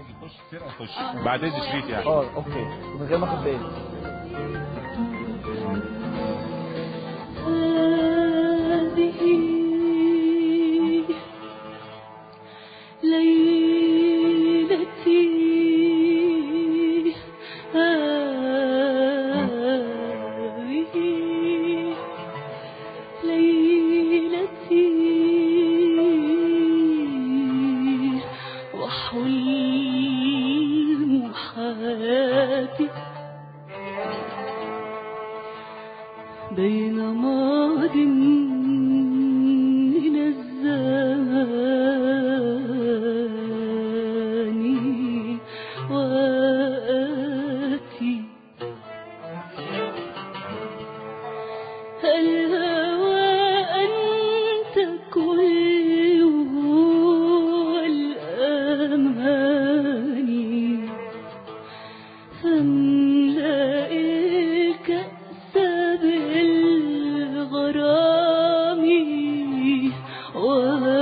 عايز يخش سرقه يخش بعدين شريط يعني. آه أوكي. من غير ما أخد بالي. حياتي بين ماض من الزمان وآتي الهوى أنت كله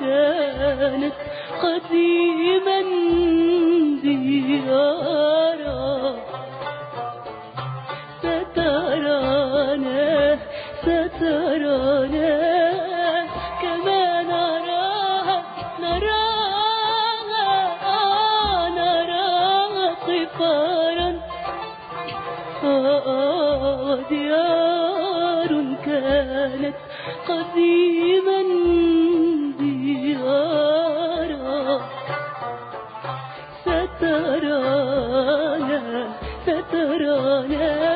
كانت قديما ديارا. سترانا سترانا كما نراها نراها نراها صفارا. ديار كانت قديما سترانا